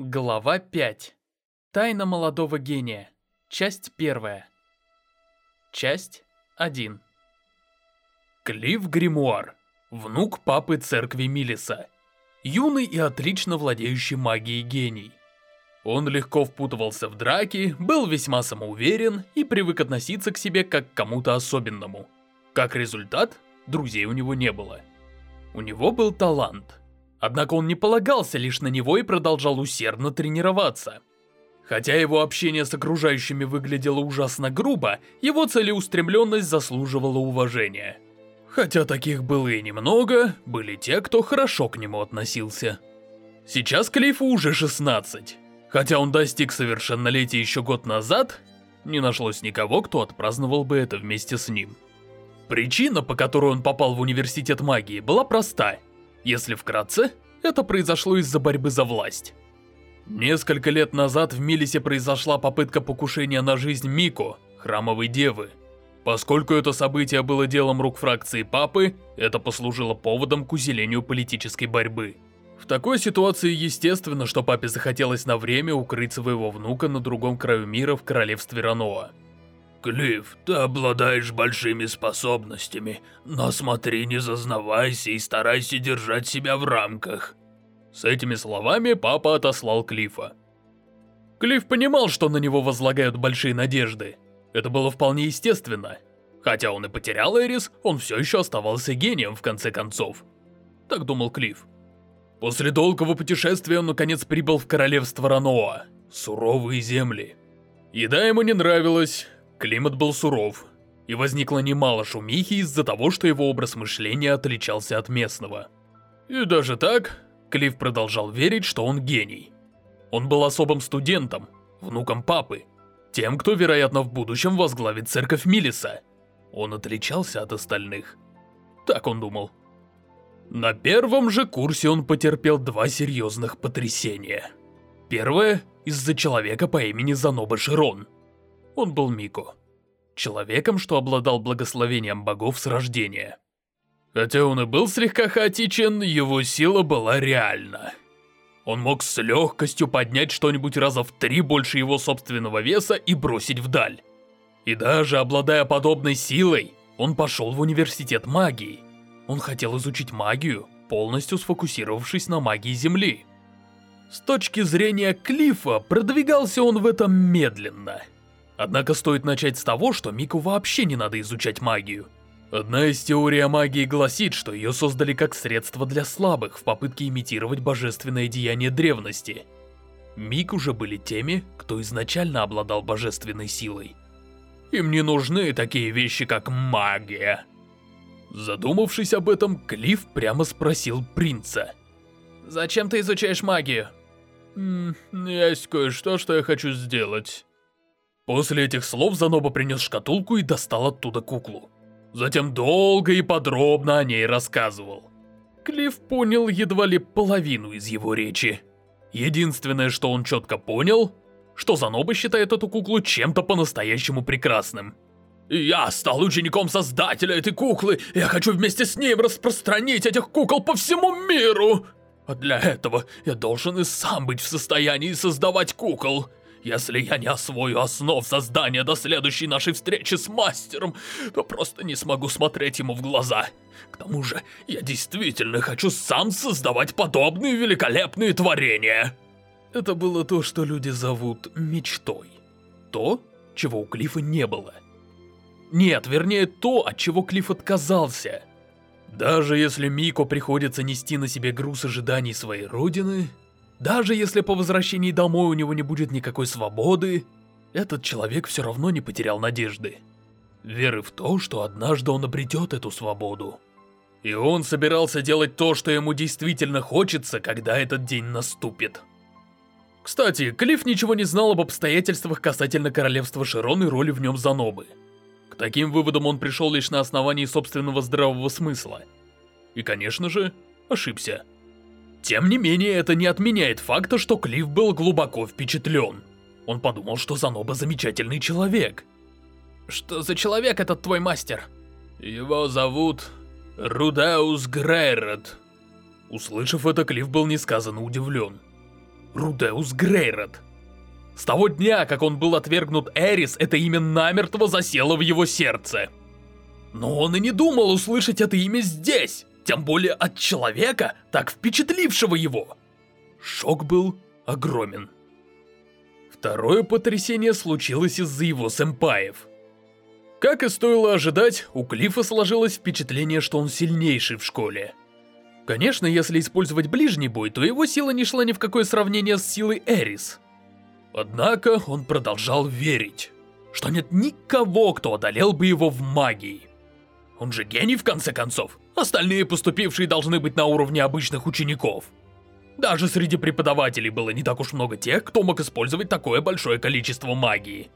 Глава 5. Тайна молодого гения. Часть первая. Часть 1. Клифф Гримуар. Внук папы церкви Милиса. Юный и отлично владеющий магией гений. Он легко впутывался в драки, был весьма самоуверен и привык относиться к себе как к кому-то особенному. Как результат, друзей у него не было. У него был талант – Однако он не полагался лишь на него и продолжал усердно тренироваться. Хотя его общение с окружающими выглядело ужасно грубо, его целеустремленность заслуживала уважения. Хотя таких было и немного, были те, кто хорошо к нему относился. Сейчас Клиффу уже 16. Хотя он достиг совершеннолетия еще год назад, не нашлось никого, кто отпраздновал бы это вместе с ним. Причина, по которой он попал в университет магии, была проста – если вкратце, это произошло из-за борьбы за власть. Несколько лет назад в Милисе произошла попытка покушения на жизнь Мико, храмовой девы. Поскольку это событие было делом рук фракции Папы, это послужило поводом к усилению политической борьбы. В такой ситуации естественно, что Папе захотелось на время укрыть своего внука на другом краю мира в королевстве Раноа. Клифф, ты обладаешь большими способностями, но смотри, не зазнавайся и старайся держать себя в рамках. С этими словами папа отослал Клиффа. Клифф понимал, что на него возлагают большие надежды. Это было вполне естественно. Хотя он и потерял Эрис, он все еще оставался гением в конце концов. Так думал Клифф. После долгого путешествия он наконец прибыл в королевство Раноа. Суровые земли. Еда ему не нравилась, Климат был суров, и возникло немало шумихи из-за того, что его образ мышления отличался от местного. И даже так, Клифф продолжал верить, что он гений. Он был особым студентом, внуком папы, тем, кто, вероятно, в будущем возглавит церковь Милиса. Он отличался от остальных. Так он думал. На первом же курсе он потерпел два серьезных потрясения. Первое – из-за человека по имени Заноба Широн – он был Мико. Человеком, что обладал благословением богов с рождения. Хотя он и был слегка хаотичен, его сила была реальна. Он мог с легкостью поднять что-нибудь раза в три больше его собственного веса и бросить вдаль. И даже обладая подобной силой, он пошел в университет магии. Он хотел изучить магию, полностью сфокусировавшись на магии Земли. С точки зрения Клифа, продвигался он в этом медленно – Однако стоит начать с того, что Мику вообще не надо изучать магию. Одна из теорий о магии гласит, что ее создали как средство для слабых в попытке имитировать божественное деяние древности. Мику же были теми, кто изначально обладал божественной силой. Им не нужны такие вещи, как магия. Задумавшись об этом, Клифф прямо спросил принца. «Зачем ты изучаешь магию?» «Есть кое-что, что я хочу сделать». После этих слов Заноба принес шкатулку и достал оттуда куклу. Затем долго и подробно о ней рассказывал. Клифф понял едва ли половину из его речи. Единственное, что он четко понял, что Заноба считает эту куклу чем-то по-настоящему прекрасным. «Я стал учеником создателя этой куклы, я хочу вместе с ним распространить этих кукол по всему миру! А для этого я должен и сам быть в состоянии создавать кукол!» Если я не освою основ создания до следующей нашей встречи с мастером, то просто не смогу смотреть ему в глаза. К тому же, я действительно хочу сам создавать подобные великолепные творения. Это было то, что люди зовут мечтой. То, чего у Клифа не было. Нет, вернее то, от чего Клифф отказался. Даже если Мико приходится нести на себе груз ожиданий своей родины, даже если по возвращении домой у него не будет никакой свободы, этот человек все равно не потерял надежды. Веры в то, что однажды он обретет эту свободу. И он собирался делать то, что ему действительно хочется, когда этот день наступит. Кстати, Клифф ничего не знал об обстоятельствах касательно королевства Широн и роли в нем Занобы. К таким выводам он пришел лишь на основании собственного здравого смысла. И, конечно же, ошибся. Тем не менее, это не отменяет факта, что Клифф был глубоко впечатлен. Он подумал, что Заноба замечательный человек. Что за человек этот твой мастер? Его зовут Рудаус Грейрот. Услышав это, Клифф был несказанно удивлен. Рудеус Грейрот. С того дня, как он был отвергнут Эрис, это имя намертво засело в его сердце. Но он и не думал услышать это имя здесь, тем более от человека, так впечатлившего его. Шок был огромен. Второе потрясение случилось из-за его сэмпаев. Как и стоило ожидать, у Клиффа сложилось впечатление, что он сильнейший в школе. Конечно, если использовать ближний бой, то его сила не шла ни в какое сравнение с силой Эрис. Однако он продолжал верить, что нет никого, кто одолел бы его в магии. Он же гений в конце концов, остальные поступившие должны быть на уровне обычных учеников. Даже среди преподавателей было не так уж много тех, кто мог использовать такое большое количество магии.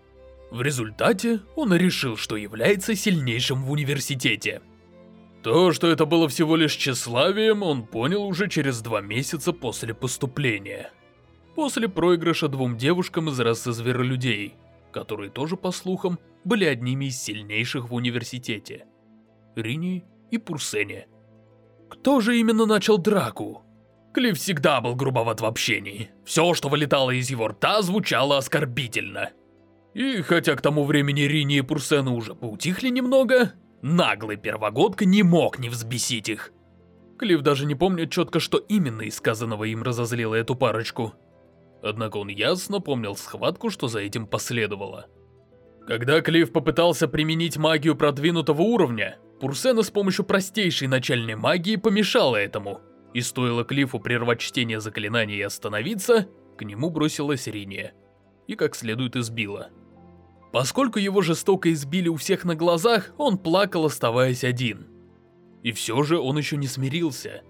В результате он решил, что является сильнейшим в университете. То, что это было всего лишь тщеславием, он понял уже через два месяца после поступления. После проигрыша двум девушкам из расы зверолюдей, которые тоже, по слухам, были одними из сильнейших в университете. Рини и Пурсене. Кто же именно начал драку? Клифф всегда был грубоват в общении. Все, что вылетало из его рта, звучало оскорбительно. И хотя к тому времени Рини и Пурсена уже поутихли немного, наглый первогодка не мог не взбесить их. Клифф даже не помнит четко, что именно из сказанного им разозлило эту парочку. Однако он ясно помнил схватку, что за этим последовало. Когда Клифф попытался применить магию продвинутого уровня, Пурсена с помощью простейшей начальной магии помешала этому – и стоило Клиффу прервать чтение заклинаний и остановиться, к нему бросилась Риния. И как следует избила. Поскольку его жестоко избили у всех на глазах, он плакал, оставаясь один. И все же он еще не смирился.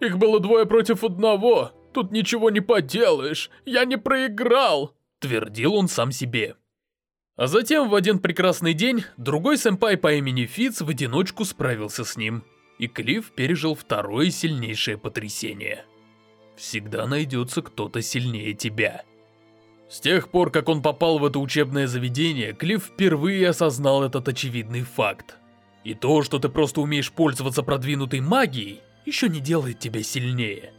«Их было двое против одного, тут ничего не поделаешь, я не проиграл!» Твердил он сам себе. А затем в один прекрасный день другой сэмпай по имени Фиц в одиночку справился с ним и Клифф пережил второе сильнейшее потрясение. Всегда найдется кто-то сильнее тебя. С тех пор, как он попал в это учебное заведение, Клифф впервые осознал этот очевидный факт. И то, что ты просто умеешь пользоваться продвинутой магией, еще не делает тебя сильнее.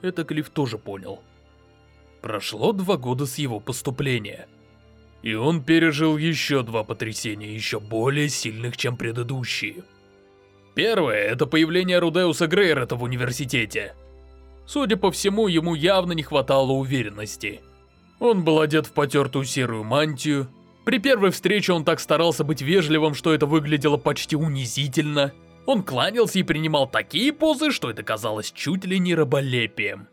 Это Клифф тоже понял. Прошло два года с его поступления. И он пережил еще два потрясения, еще более сильных, чем предыдущие. Первое – это появление Рудеуса Грейрета в университете. Судя по всему, ему явно не хватало уверенности. Он был одет в потертую серую мантию. При первой встрече он так старался быть вежливым, что это выглядело почти унизительно. Он кланялся и принимал такие позы, что это казалось чуть ли не раболепием.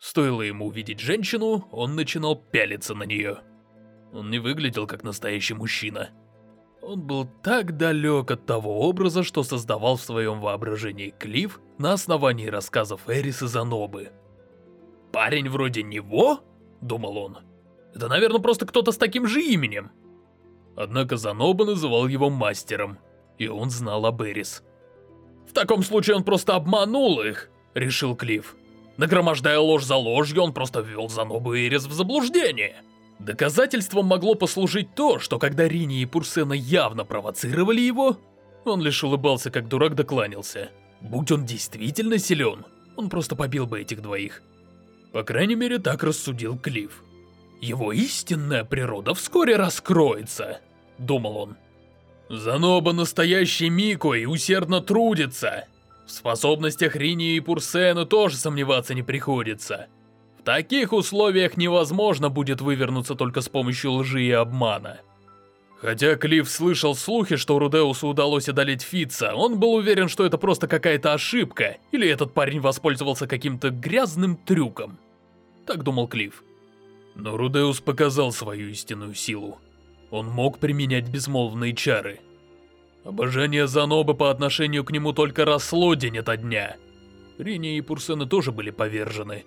Стоило ему увидеть женщину, он начинал пялиться на нее. Он не выглядел как настоящий мужчина. Он был так далек от того образа, что создавал в своем воображении Клифф на основании рассказов Эрис и Занобы. «Парень вроде него?» – думал он. «Это, наверное, просто кто-то с таким же именем». Однако Заноба называл его мастером, и он знал об Эрис. «В таком случае он просто обманул их», – решил Клифф. Нагромождая ложь за ложью, он просто ввел Занобу и Эрис в заблуждение. Доказательством могло послужить то, что когда Рини и Пурсена явно провоцировали его, он лишь улыбался как дурак докланялся. Будь он действительно силен, он просто побил бы этих двоих. По крайней мере, так рассудил Клифф. Его истинная природа вскоре раскроется, думал он. Заноба настоящий Мико и усердно трудится. В способностях Рини и Пурсену тоже сомневаться не приходится таких условиях невозможно будет вывернуться только с помощью лжи и обмана. Хотя Клифф слышал слухи, что Рудеусу удалось одолеть Фитца, он был уверен, что это просто какая-то ошибка, или этот парень воспользовался каким-то грязным трюком. Так думал Клифф. Но Рудеус показал свою истинную силу. Он мог применять безмолвные чары. Обожание Занобы по отношению к нему только росло день ото дня. Рини и Пурсены тоже были повержены.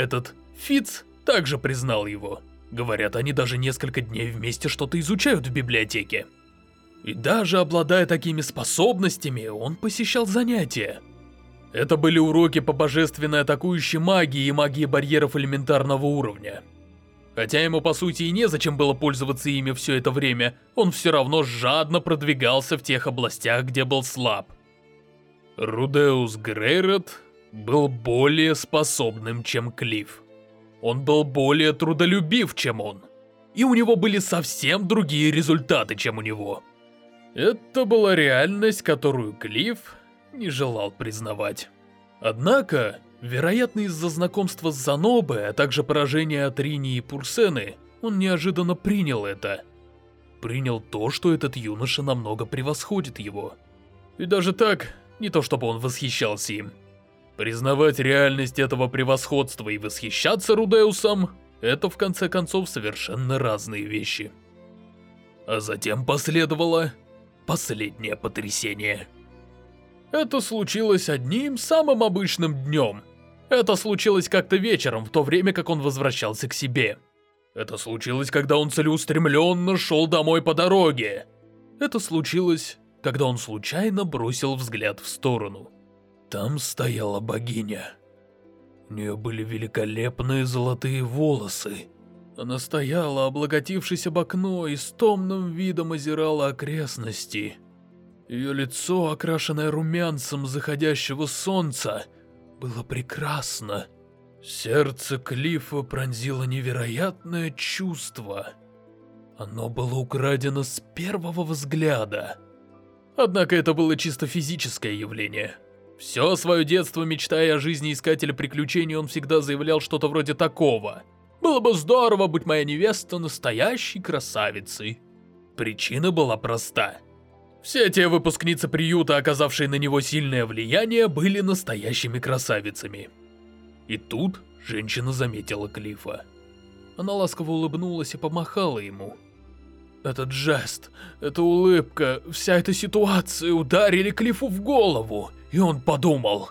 Этот Фиц также признал его. Говорят, они даже несколько дней вместе что-то изучают в библиотеке. И даже обладая такими способностями, он посещал занятия. Это были уроки по божественной атакующей магии и магии барьеров элементарного уровня. Хотя ему по сути и незачем было пользоваться ими все это время, он все равно жадно продвигался в тех областях, где был слаб. Рудеус Грейрот был более способным, чем Клифф. Он был более трудолюбив, чем он. И у него были совсем другие результаты, чем у него. Это была реальность, которую Клифф не желал признавать. Однако, вероятно из-за знакомства с Занобой, а также поражения от Рини и Пурсены, он неожиданно принял это. Принял то, что этот юноша намного превосходит его. И даже так, не то чтобы он восхищался им. Признавать реальность этого превосходства и восхищаться Рудеусом – это в конце концов совершенно разные вещи. А затем последовало последнее потрясение. Это случилось одним самым обычным днем. Это случилось как-то вечером, в то время как он возвращался к себе. Это случилось, когда он целеустремленно шел домой по дороге. Это случилось, когда он случайно бросил взгляд в сторону. Там стояла богиня. У нее были великолепные золотые волосы. Она стояла, облаготившись об окно, и с томным видом озирала окрестности. Ее лицо, окрашенное румянцем заходящего солнца, было прекрасно. Сердце Клиффа пронзило невероятное чувство. Оно было украдено с первого взгляда. Однако это было чисто физическое явление. Все свое детство, мечтая о жизни искателя приключений, он всегда заявлял что-то вроде такого. «Было бы здорово быть моя невеста настоящей красавицей». Причина была проста. Все те выпускницы приюта, оказавшие на него сильное влияние, были настоящими красавицами. И тут женщина заметила Клифа. Она ласково улыбнулась и помахала ему. Этот жест, эта улыбка, вся эта ситуация ударили Клифу в голову, и он подумал,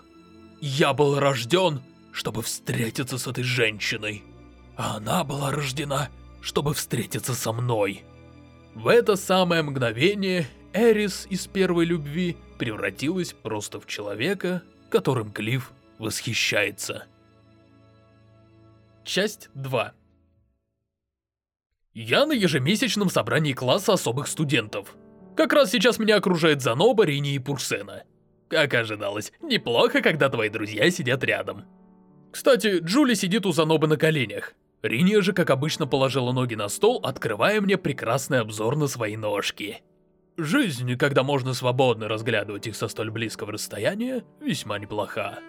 «Я был рожден, чтобы встретиться с этой женщиной, а она была рождена, чтобы встретиться со мной». В это самое мгновение Эрис из первой любви превратилась просто в человека, которым Клифф восхищается. Часть 2 Я на ежемесячном собрании класса особых студентов. Как раз сейчас меня окружает Заноба, Рини и Пурсена. Как ожидалось, неплохо, когда твои друзья сидят рядом. Кстати, Джули сидит у Занобы на коленях. Риния же, как обычно, положила ноги на стол, открывая мне прекрасный обзор на свои ножки. Жизнь, когда можно свободно разглядывать их со столь близкого расстояния, весьма неплоха.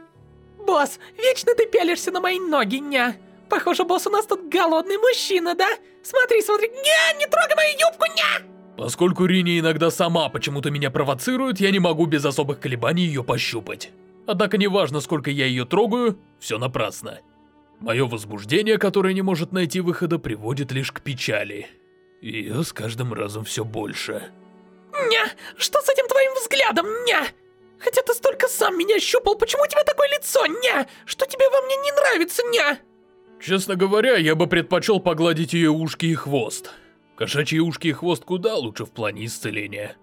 Босс, вечно ты пялишься на мои ноги, ня. Похоже, босс, у нас тут голодный мужчина, да? Смотри, смотри, ня, не трогай мою юбку, ня! Поскольку Рини иногда сама почему-то меня провоцирует, я не могу без особых колебаний ее пощупать. Однако неважно, сколько я ее трогаю, все напрасно. Мое возбуждение, которое не может найти выхода, приводит лишь к печали. Ее с каждым разом все больше. Ня, что с этим твоим взглядом, ня? Хотя ты столько сам меня щупал, почему у тебя такое лицо, ня? Что тебе во мне не нравится, ня? Честно говоря, я бы предпочел погладить ее ушки и хвост. Кошачьи ушки и хвост куда лучше в плане исцеления.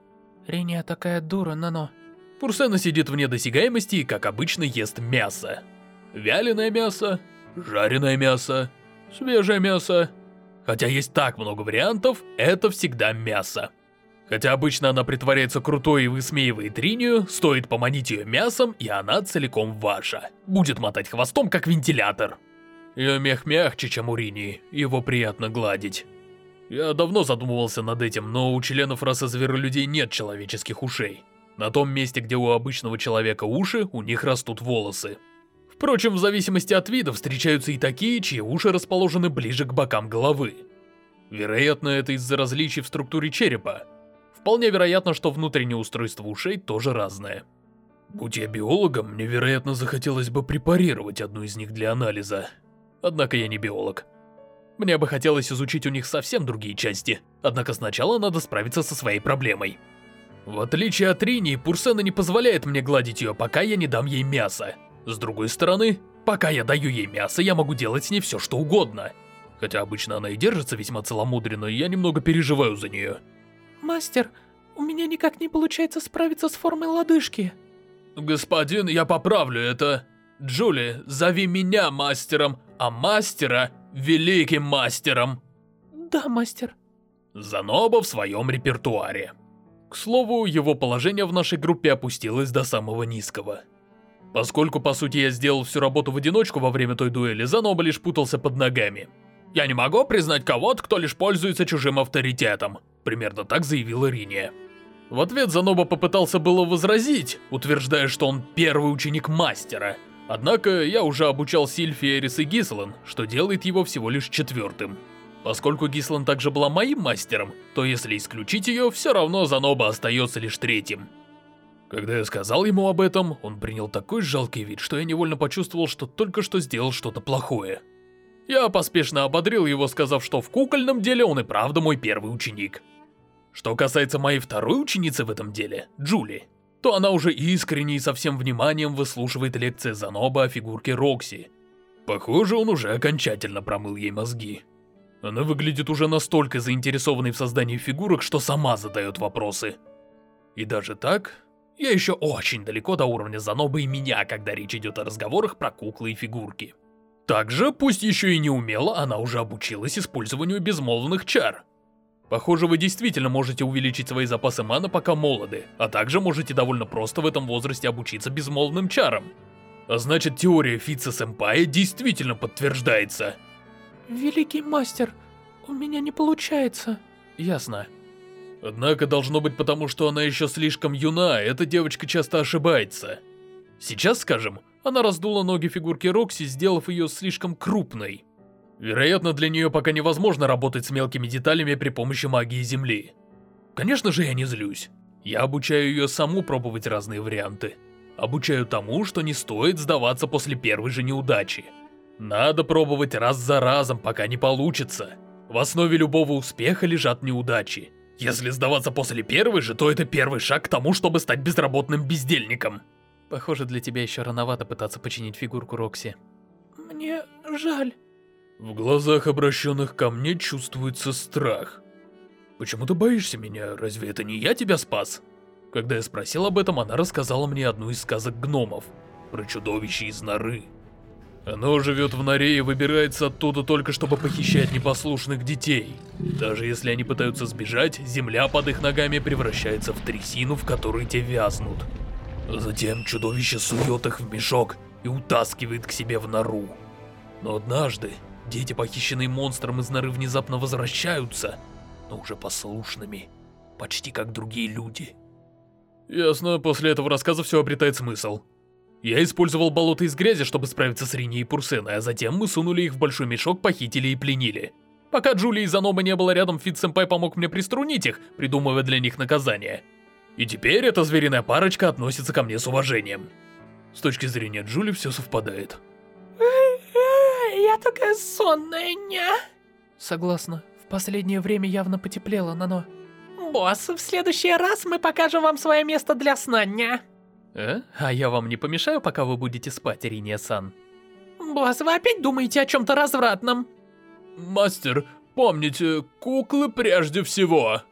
Риния такая дура, Нано. Пурсена сидит вне досягаемости и, как обычно, ест мясо. Вяленое мясо, жареное мясо, свежее мясо. Хотя есть так много вариантов, это всегда мясо. Хотя обычно она притворяется крутой и высмеивает Ринию, стоит поманить ее мясом, и она целиком ваша. Будет мотать хвостом, как вентилятор. Ее мех мягче, чем у Рини, его приятно гладить. Я давно задумывался над этим, но у членов расы зверолюдей нет человеческих ушей. На том месте, где у обычного человека уши, у них растут волосы. Впрочем, в зависимости от вида встречаются и такие, чьи уши расположены ближе к бокам головы. Вероятно, это из-за различий в структуре черепа. Вполне вероятно, что внутреннее устройство ушей тоже разное. Будь я биологом, мне, вероятно, захотелось бы препарировать одну из них для анализа. Однако я не биолог. Мне бы хотелось изучить у них совсем другие части, однако сначала надо справиться со своей проблемой. В отличие от Рини, Пурсена не позволяет мне гладить ее, пока я не дам ей мясо. С другой стороны, пока я даю ей мясо, я могу делать с ней все что угодно. Хотя обычно она и держится весьма целомудренно, и я немного переживаю за нее. Мастер, у меня никак не получается справиться с формой лодыжки. Господин, я поправлю это. Джули, зови меня мастером, а мастера великим мастером. Да, мастер. Заноба в своем репертуаре. К слову, его положение в нашей группе опустилось до самого низкого. Поскольку, по сути, я сделал всю работу в одиночку во время той дуэли, Заноба лишь путался под ногами. «Я не могу признать кого-то, кто лишь пользуется чужим авторитетом», примерно так заявила Риния. В ответ Заноба попытался было возразить, утверждая, что он первый ученик мастера. Однако я уже обучал Сильфи, Эрис и Гислан, что делает его всего лишь четвертым. Поскольку Гислан также была моим мастером, то если исключить ее, все равно Заноба остается лишь третьим. Когда я сказал ему об этом, он принял такой жалкий вид, что я невольно почувствовал, что только что сделал что-то плохое. Я поспешно ободрил его, сказав, что в кукольном деле он и правда мой первый ученик. Что касается моей второй ученицы в этом деле, Джули, то она уже искренне и со всем вниманием выслушивает лекции Заноба о фигурке Рокси. Похоже, он уже окончательно промыл ей мозги. Она выглядит уже настолько заинтересованной в создании фигурок, что сама задает вопросы. И даже так, я еще очень далеко до уровня Занобы и меня, когда речь идет о разговорах про куклы и фигурки. Также, пусть еще и не умела, она уже обучилась использованию безмолвных чар. Похоже, вы действительно можете увеличить свои запасы мана, пока молоды, а также можете довольно просто в этом возрасте обучиться безмолвным чарам. А значит, теория Фитца-сэмпая действительно подтверждается. Великий мастер, у меня не получается. Ясно. Однако должно быть потому, что она еще слишком юна, эта девочка часто ошибается. Сейчас, скажем, она раздула ноги фигурки Рокси, сделав ее слишком крупной. Вероятно, для нее пока невозможно работать с мелкими деталями при помощи магии Земли. Конечно же, я не злюсь. Я обучаю ее саму пробовать разные варианты. Обучаю тому, что не стоит сдаваться после первой же неудачи. Надо пробовать раз за разом, пока не получится. В основе любого успеха лежат неудачи. Если сдаваться после первой же, то это первый шаг к тому, чтобы стать безработным бездельником. Похоже, для тебя еще рановато пытаться починить фигурку Рокси. Мне жаль. В глазах, обращенных ко мне, чувствуется страх. «Почему ты боишься меня? Разве это не я тебя спас?» Когда я спросил об этом, она рассказала мне одну из сказок гномов, про чудовище из норы. Оно живет в норе и выбирается оттуда только чтобы похищать непослушных детей. Даже если они пытаются сбежать, земля под их ногами превращается в трясину, в которой те вязнут. Затем чудовище сует их в мешок и утаскивает к себе в нору. Но однажды Дети, похищенные монстром из норы, внезапно возвращаются, но уже послушными, почти как другие люди. Ясно, после этого рассказа все обретает смысл. Я использовал болото из грязи, чтобы справиться с Рини и Пурсеной, а затем мы сунули их в большой мешок, похитили и пленили. Пока Джули и Заноба не было рядом, Фит-сэмпай помог мне приструнить их, придумывая для них наказание. И теперь эта звериная парочка относится ко мне с уважением. С точки зрения Джули все совпадает я такая сонная, ня. Согласна. В последнее время явно потеплело, Нано. Босс, в следующий раз мы покажем вам свое место для сна, ня. Э? А я вам не помешаю, пока вы будете спать, Риния-сан? Босс, вы опять думаете о чем-то развратном? Мастер, помните, куклы прежде всего.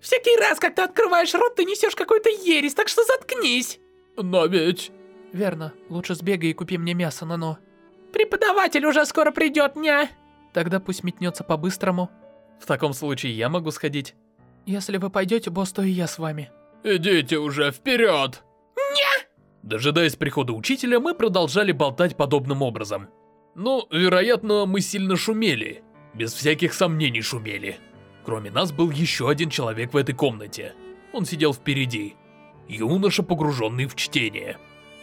Всякий раз, как ты открываешь рот, ты несешь какую-то ересь, так что заткнись. Но ведь... Верно. Лучше сбегай и купи мне мясо, Нано. Преподаватель уже скоро придет, ня. Тогда пусть метнется по-быстрому. В таком случае я могу сходить. Если вы пойдете, босс, то и я с вами. Идите уже, вперед! Ня! Дожидаясь прихода учителя, мы продолжали болтать подобным образом. Ну, вероятно, мы сильно шумели. Без всяких сомнений шумели. Кроме нас был еще один человек в этой комнате. Он сидел впереди. Юноша, погруженный в чтение.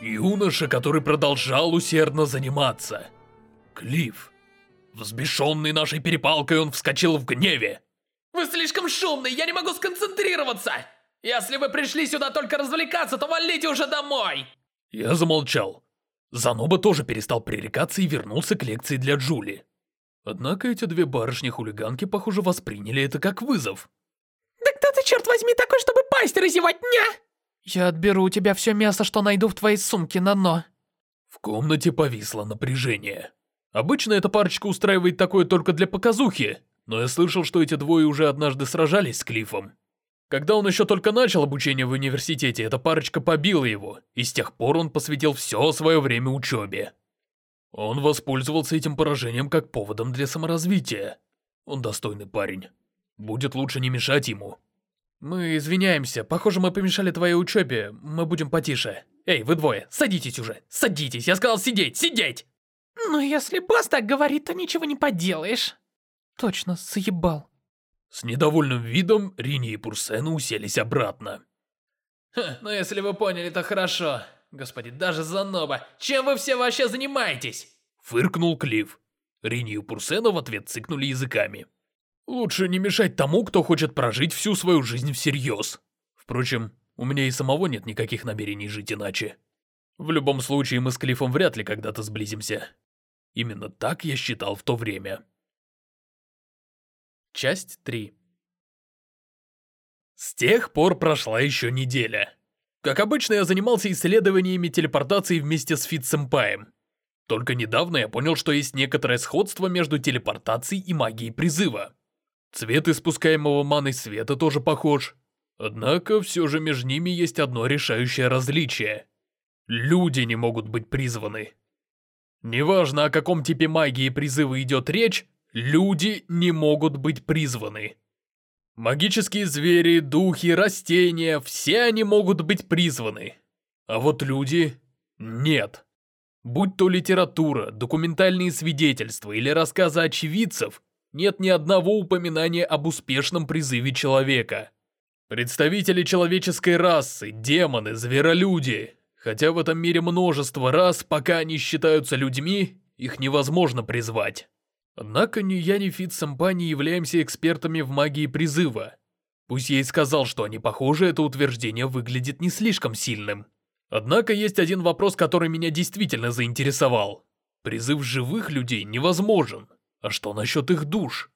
Юноша, который продолжал усердно заниматься. Клифф. Взбешенный нашей перепалкой, он вскочил в гневе. «Вы слишком шумный, я не могу сконцентрироваться! Если вы пришли сюда только развлекаться, то валите уже домой!» Я замолчал. Заноба тоже перестал пререкаться и вернулся к лекции для Джули. Однако эти две барышни-хулиганки, похоже, восприняли это как вызов. «Да кто ты, черт возьми, такой, чтобы пасть разевать, ня?» «Я отберу у тебя все мясо, что найду в твоей сумке, Нано». В комнате повисло напряжение. Обычно эта парочка устраивает такое только для показухи, но я слышал, что эти двое уже однажды сражались с Клиффом. Когда он еще только начал обучение в университете, эта парочка побила его, и с тех пор он посвятил все свое время учебе. Он воспользовался этим поражением как поводом для саморазвития. Он достойный парень. Будет лучше не мешать ему. Мы извиняемся. Похоже, мы помешали твоей учебе. Мы будем потише. Эй, вы двое, садитесь уже, садитесь, я сказал сидеть, сидеть! Ну, если босс так говорит, то ничего не поделаешь. Точно, заебал. С недовольным видом Рини и Пурсена уселись обратно. Ха, ну если вы поняли, то хорошо. Господи, даже заноба. Чем вы все вообще занимаетесь? Фыркнул Клифф. Рини и Пурсена в ответ цыкнули языками. Лучше не мешать тому, кто хочет прожить всю свою жизнь всерьез. Впрочем, у меня и самого нет никаких намерений жить иначе. В любом случае, мы с Клиффом вряд ли когда-то сблизимся. Именно так я считал в то время. Часть 3 С тех пор прошла еще неделя. Как обычно, я занимался исследованиями телепортации вместе с Фит-сэмпаем. Только недавно я понял, что есть некоторое сходство между телепортацией и магией призыва. Цвет испускаемого маной света тоже похож. Однако, все же между ними есть одно решающее различие. Люди не могут быть призваны. Неважно, о каком типе магии призыва идет речь, Люди не могут быть призваны. Магические звери, духи, растения, все они могут быть призваны. А вот люди – нет. Будь то литература, документальные свидетельства или рассказы очевидцев, нет ни одного упоминания об успешном призыве человека. Представители человеческой расы, демоны, зверолюди. Хотя в этом мире множество рас, пока они считаются людьми, их невозможно призвать. Однако ни я, ни Фит Сэмпа не являемся экспертами в магии призыва. Пусть я и сказал, что они похожи, это утверждение выглядит не слишком сильным. Однако есть один вопрос, который меня действительно заинтересовал. Призыв живых людей невозможен. А что насчет их душ?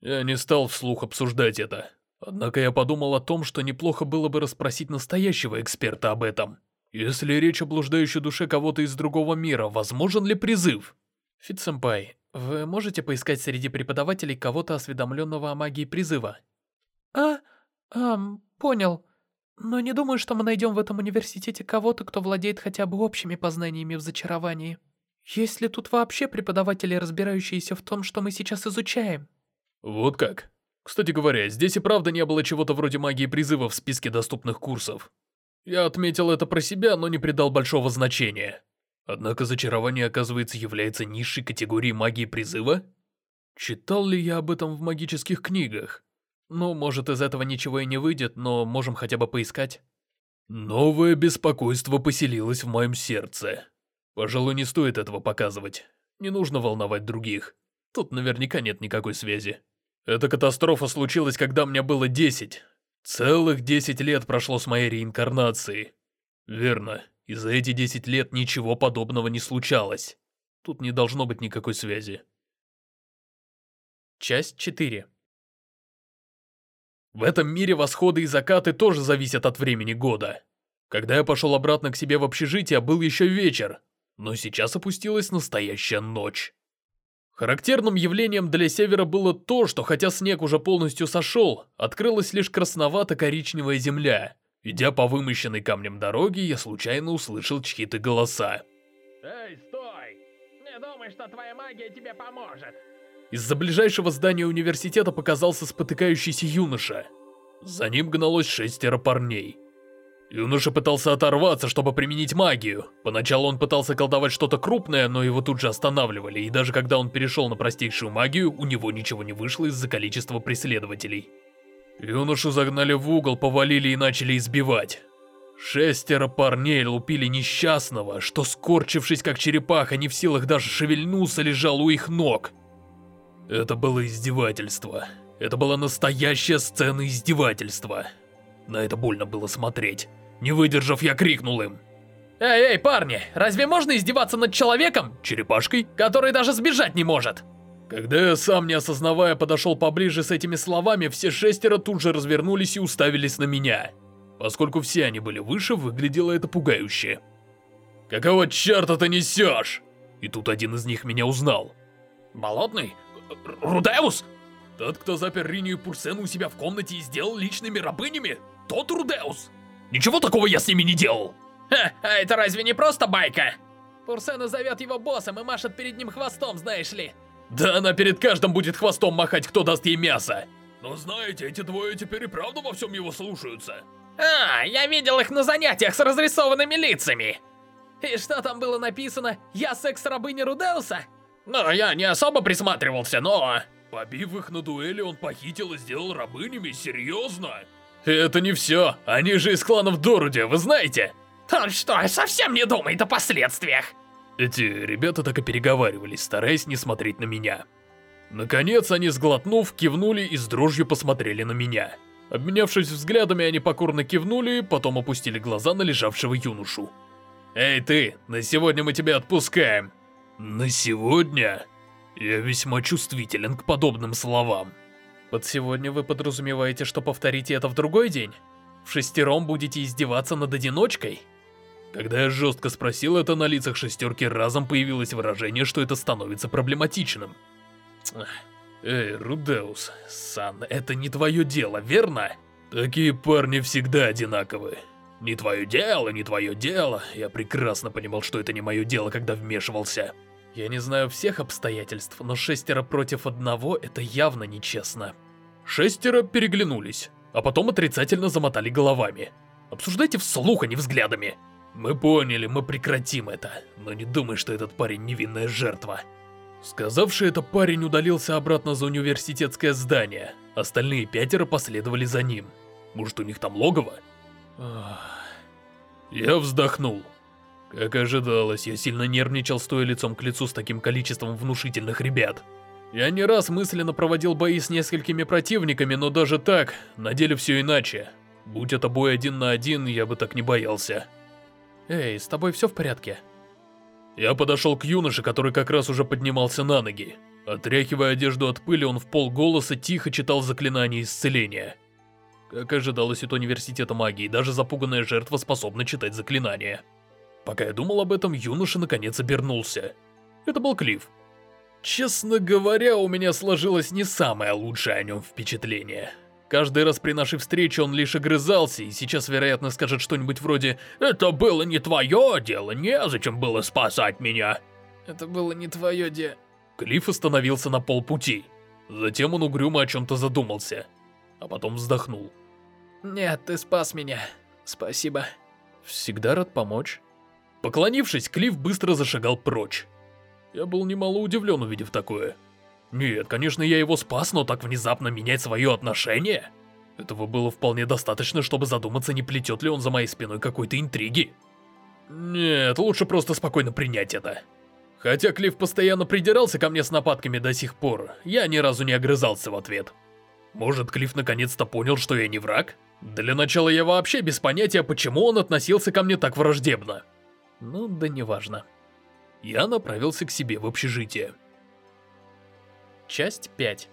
Я не стал вслух обсуждать это. Однако я подумал о том, что неплохо было бы расспросить настоящего эксперта об этом. Если речь о блуждающей душе кого-то из другого мира, возможен ли призыв? Фит-сэмпай, вы можете поискать среди преподавателей кого-то осведомленного о магии призыва? А, ам, понял. Но не думаю, что мы найдем в этом университете кого-то, кто владеет хотя бы общими познаниями в зачаровании. Есть ли тут вообще преподаватели, разбирающиеся в том, что мы сейчас изучаем? Вот как. Кстати говоря, здесь и правда не было чего-то вроде магии призыва в списке доступных курсов. Я отметил это про себя, но не придал большого значения. Однако зачарование, оказывается, является низшей категорией магии призыва? Читал ли я об этом в магических книгах? Ну, может, из этого ничего и не выйдет, но можем хотя бы поискать. Новое беспокойство поселилось в моем сердце. Пожалуй, не стоит этого показывать. Не нужно волновать других. Тут наверняка нет никакой связи. Эта катастрофа случилась, когда мне было 10. Целых 10 лет прошло с моей реинкарнацией. Верно. И за эти 10 лет ничего подобного не случалось. Тут не должно быть никакой связи. Часть 4 В этом мире восходы и закаты тоже зависят от времени года. Когда я пошел обратно к себе в общежитие, был еще вечер, но сейчас опустилась настоящая ночь. Характерным явлением для севера было то, что хотя снег уже полностью сошел, открылась лишь красновато-коричневая земля, Идя по вымощенной камнем дороге, я случайно услышал чьи-то голоса. Эй, стой! Не думай, что твоя магия тебе поможет. Из-за ближайшего здания университета показался спотыкающийся юноша. За ним гналось шестеро парней. Юноша пытался оторваться, чтобы применить магию. Поначалу он пытался колдовать что-то крупное, но его тут же останавливали, и даже когда он перешел на простейшую магию, у него ничего не вышло из-за количества преследователей. Юношу загнали в угол, повалили и начали избивать. Шестеро парней лупили несчастного, что, скорчившись как черепаха, не в силах даже шевельнуться, лежал у их ног. Это было издевательство. Это была настоящая сцена издевательства. На это больно было смотреть. Не выдержав, я крикнул им. «Эй, эй, парни, разве можно издеваться над человеком, черепашкой, который даже сбежать не может?» Когда я сам, не осознавая, подошел поближе с этими словами, все шестеро тут же развернулись и уставились на меня. Поскольку все они были выше, выглядело это пугающе. «Какого черта ты несешь?» И тут один из них меня узнал. «Болотный? Рудеус?» Тот, кто запер Риню и Пурсену у себя в комнате и сделал личными рабынями? Тот Рудеус? Ничего такого я с ними не делал! Ха, а это разве не просто байка? Пурсена зовет его боссом и машет перед ним хвостом, знаешь ли. Да она перед каждым будет хвостом махать, кто даст ей мясо. Но знаете, эти двое теперь и правда во всем его слушаются. А, я видел их на занятиях с разрисованными лицами. И что там было написано? Я секс-рабыня Рудеуса? Ну, я не особо присматривался, но... Побив их на дуэли, он похитил и сделал рабынями? Серьезно? Это не все. Они же из кланов Доруди, вы знаете? Он что, совсем не думает о последствиях? Эти ребята так и переговаривались, стараясь не смотреть на меня. Наконец, они, сглотнув, кивнули и с дрожью посмотрели на меня. Обменявшись взглядами, они покорно кивнули, потом опустили глаза на лежавшего юношу. «Эй ты, на сегодня мы тебя отпускаем!» «На сегодня?» Я весьма чувствителен к подобным словам. Под сегодня вы подразумеваете, что повторите это в другой день? В шестером будете издеваться над одиночкой? Когда я жестко спросил это, на лицах шестерки разом появилось выражение, что это становится проблематичным. Эй, Рудеус, Сан, это не твое дело, верно? Такие парни всегда одинаковы. Не твое дело, не твое дело. Я прекрасно понимал, что это не мое дело, когда вмешивался. Я не знаю всех обстоятельств, но шестеро против одного — это явно нечестно. Шестеро переглянулись, а потом отрицательно замотали головами. Обсуждайте вслух, а не взглядами. Мы поняли, мы прекратим это, но не думай, что этот парень невинная жертва. Сказавший это парень удалился обратно за университетское здание. Остальные пятеро последовали за ним. Может, у них там логово? Я вздохнул. Как ожидалось, я сильно нервничал, стоя лицом к лицу с таким количеством внушительных ребят. Я не раз мысленно проводил бои с несколькими противниками, но даже так, на деле все иначе. Будь это бой один на один, я бы так не боялся. Эй, с тобой все в порядке? Я подошел к юноше, который как раз уже поднимался на ноги. Отряхивая одежду от пыли, он в полголоса тихо читал заклинание исцеления. Как ожидалось от университета магии, даже запуганная жертва способна читать заклинания. Пока я думал об этом, юноша наконец обернулся. Это был Клифф. Честно говоря, у меня сложилось не самое лучшее о нем впечатление. Каждый раз при нашей встрече он лишь огрызался, и сейчас, вероятно, скажет что-нибудь вроде «Это было не твое дело, незачем было спасать меня». Это было не твое дело. Клифф остановился на полпути. Затем он угрюмо о чем-то задумался, а потом вздохнул. Нет, ты спас меня. Спасибо. Всегда рад помочь. Поклонившись, Клифф быстро зашагал прочь. Я был немало удивлен, увидев такое. Нет, конечно, я его спас, но так внезапно менять свое отношение? Этого было вполне достаточно, чтобы задуматься, не плетет ли он за моей спиной какой-то интриги. Нет, лучше просто спокойно принять это. Хотя Клифф постоянно придирался ко мне с нападками до сих пор, я ни разу не огрызался в ответ. Может, Клифф наконец-то понял, что я не враг? Для начала я вообще без понятия, почему он относился ко мне так враждебно. Ну, да неважно. Я направился к себе в общежитие. Часть 5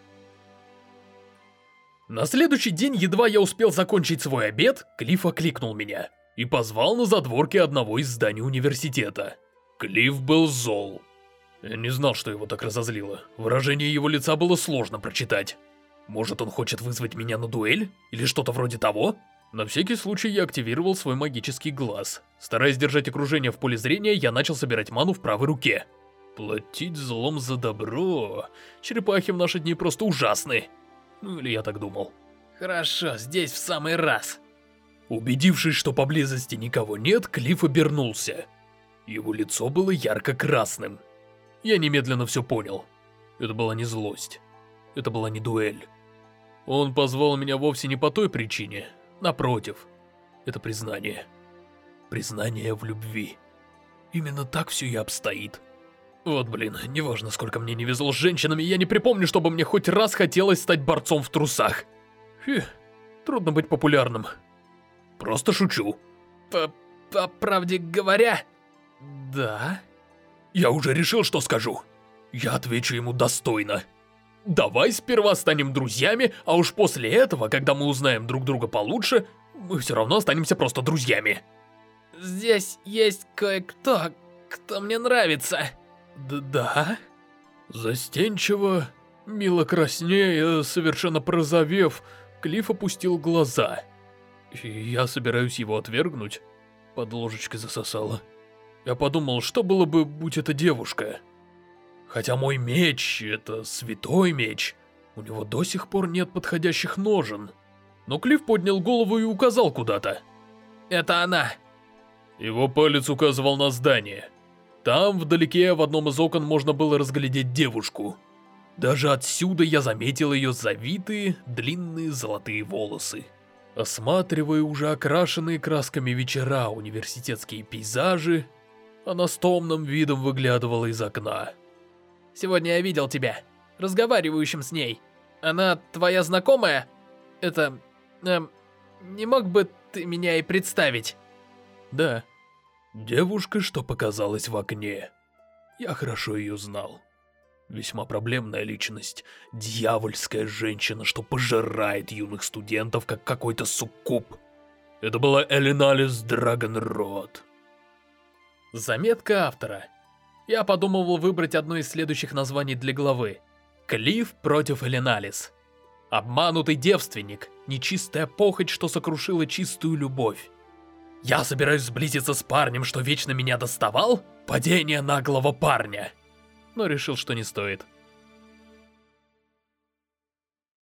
На следующий день, едва я успел закончить свой обед, Клифф окликнул меня и позвал на задворке одного из зданий университета. Клифф был зол. Я не знал, что его так разозлило. Выражение его лица было сложно прочитать. Может, он хочет вызвать меня на дуэль? Или что-то вроде того? На всякий случай я активировал свой магический глаз. Стараясь держать окружение в поле зрения, я начал собирать ману в правой руке. Платить злом за добро... Черепахи в наши дни просто ужасны. Ну или я так думал. Хорошо, здесь в самый раз. Убедившись, что поблизости никого нет, Клифф обернулся. Его лицо было ярко-красным. Я немедленно все понял. Это была не злость. Это была не дуэль. Он позвал меня вовсе не по той причине, Напротив, это признание. Признание в любви. Именно так все и обстоит. Вот блин, неважно, сколько мне не везло с женщинами, я не припомню, чтобы мне хоть раз хотелось стать борцом в трусах. Фу, трудно быть популярным. Просто шучу. По, по правде говоря... Да? Я уже решил, что скажу. Я отвечу ему достойно. Давай сперва станем друзьями, а уж после этого, когда мы узнаем друг друга получше, мы все равно останемся просто друзьями. Здесь есть кое-кто, кто мне нравится. Д да? Застенчиво, мило краснея, совершенно прозовев, Клифф опустил глаза. И я собираюсь его отвергнуть. Под ложечкой засосало. Я подумал, что было бы, будь это девушка. Хотя мой меч — это святой меч, у него до сих пор нет подходящих ножен. Но Клифф поднял голову и указал куда-то. Это она. Его палец указывал на здание. Там, вдалеке, в одном из окон можно было разглядеть девушку. Даже отсюда я заметил ее завитые, длинные золотые волосы. Осматривая уже окрашенные красками вечера университетские пейзажи, она с томным видом выглядывала из окна. Сегодня я видел тебя, разговаривающим с ней. Она твоя знакомая? Это... Эм, не мог бы ты меня и представить? Да. Девушка, что показалась в окне. Я хорошо ее знал. Весьма проблемная личность. Дьявольская женщина, что пожирает юных студентов, как какой-то суккуб. Это была Элиналис Драгонрод. Заметка автора. Я подумывал выбрать одно из следующих названий для главы. Клифф против Элиналис. Обманутый девственник, нечистая похоть, что сокрушила чистую любовь. Я собираюсь сблизиться с парнем, что вечно меня доставал? Падение наглого парня. Но решил, что не стоит.